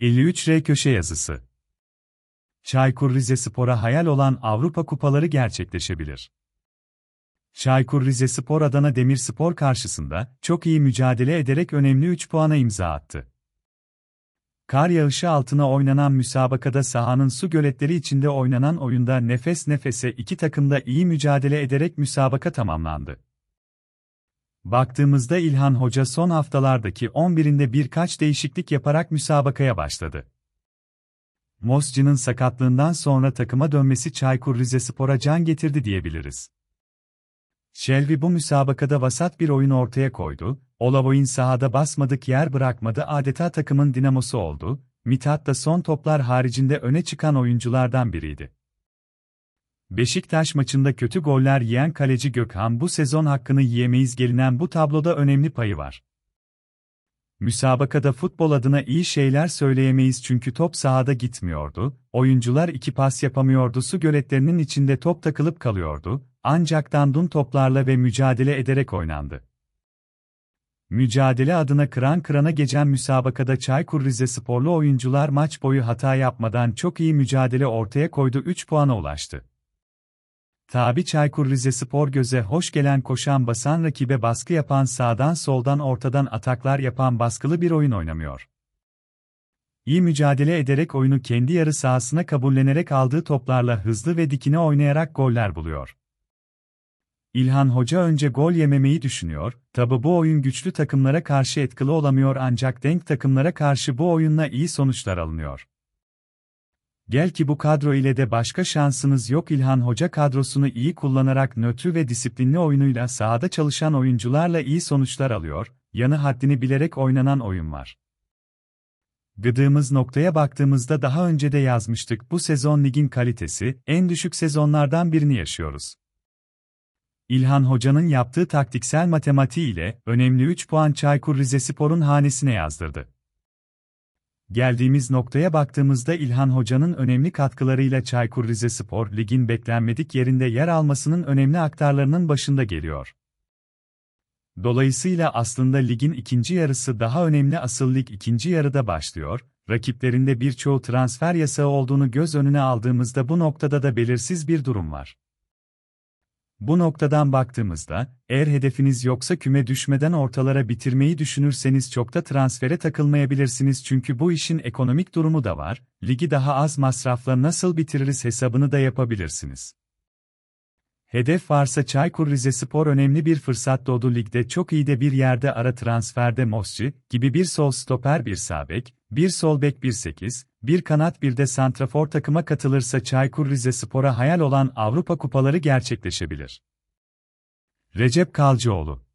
53R Köşe Yazısı Çaykur Rizespor'a hayal olan Avrupa Kupaları gerçekleşebilir. Çaykur Rizespor Adana Demirspor karşısında çok iyi mücadele ederek önemli 3 puana imza attı. Kar yağışı altına oynanan müsabakada sahanın su göletleri içinde oynanan oyunda nefes nefese iki takım da iyi mücadele ederek müsabaka tamamlandı. Baktığımızda İlhan Hoca son haftalardaki 11'inde birkaç değişiklik yaparak müsabakaya başladı. Mosci'nin sakatlığından sonra takıma dönmesi Çaykur Rizespor'a can getirdi diyebiliriz. Shelby bu müsabakada vasat bir oyun ortaya koydu, Olavoy'un sahada basmadık yer bırakmadı adeta takımın dinamosu oldu, Mithat da son toplar haricinde öne çıkan oyunculardan biriydi. Beşiktaş maçında kötü goller yiyen kaleci Gökhan bu sezon hakkını yiyemeyiz gelinen bu tabloda önemli payı var. Müsabakada futbol adına iyi şeyler söyleyemeyiz çünkü top sahada gitmiyordu, oyuncular iki pas yapamıyordu su göletlerinin içinde top takılıp kalıyordu, ancak dandun toplarla ve mücadele ederek oynandı. Mücadele adına kıran kırana geçen müsabakada Çaykur Rizesporlu oyuncular maç boyu hata yapmadan çok iyi mücadele ortaya koydu 3 puana ulaştı. Tabi Çaykur Rizespor göze hoş gelen koşan basan rakibe baskı yapan sağdan soldan ortadan ataklar yapan baskılı bir oyun oynamıyor. İyi mücadele ederek oyunu kendi yarı sahasına kabullenerek aldığı toplarla hızlı ve dikine oynayarak goller buluyor. İlhan Hoca önce gol yememeyi düşünüyor, tabi bu oyun güçlü takımlara karşı etkili olamıyor ancak denk takımlara karşı bu oyunla iyi sonuçlar alınıyor. Gel ki bu kadro ile de başka şansınız yok İlhan Hoca kadrosunu iyi kullanarak nötr ve disiplinli oyunuyla sahada çalışan oyuncularla iyi sonuçlar alıyor, yanı haddini bilerek oynanan oyun var. Gıdığımız noktaya baktığımızda daha önce de yazmıştık bu sezon ligin kalitesi, en düşük sezonlardan birini yaşıyoruz. İlhan Hoca'nın yaptığı taktiksel matematiği ile önemli 3 puan Çaykur Rizespor'un hanesine yazdırdı. Geldiğimiz noktaya baktığımızda İlhan Hoca'nın önemli katkılarıyla Çaykur Rizespor ligin beklenmedik yerinde yer almasının önemli aktarlarının başında geliyor. Dolayısıyla aslında ligin ikinci yarısı daha önemli asıl lig ikinci yarıda başlıyor, rakiplerinde birçoğu transfer yasağı olduğunu göz önüne aldığımızda bu noktada da belirsiz bir durum var. Bu noktadan baktığımızda, eğer hedefiniz yoksa küme düşmeden ortalara bitirmeyi düşünürseniz çok da transfere takılmayabilirsiniz çünkü bu işin ekonomik durumu da var, ligi daha az masrafla nasıl bitiririz hesabını da yapabilirsiniz. Hedef varsa Çaykur Rizespor önemli bir fırsat doğdu ligde çok iyi de bir yerde ara transferde Mosçi gibi bir sol stoper bir sağ bek, bir sol bek bir 8, bir kanat bir de santrafor takıma katılırsa Çaykur Rizespor'a hayal olan Avrupa kupaları gerçekleşebilir. Recep Kalcıoğlu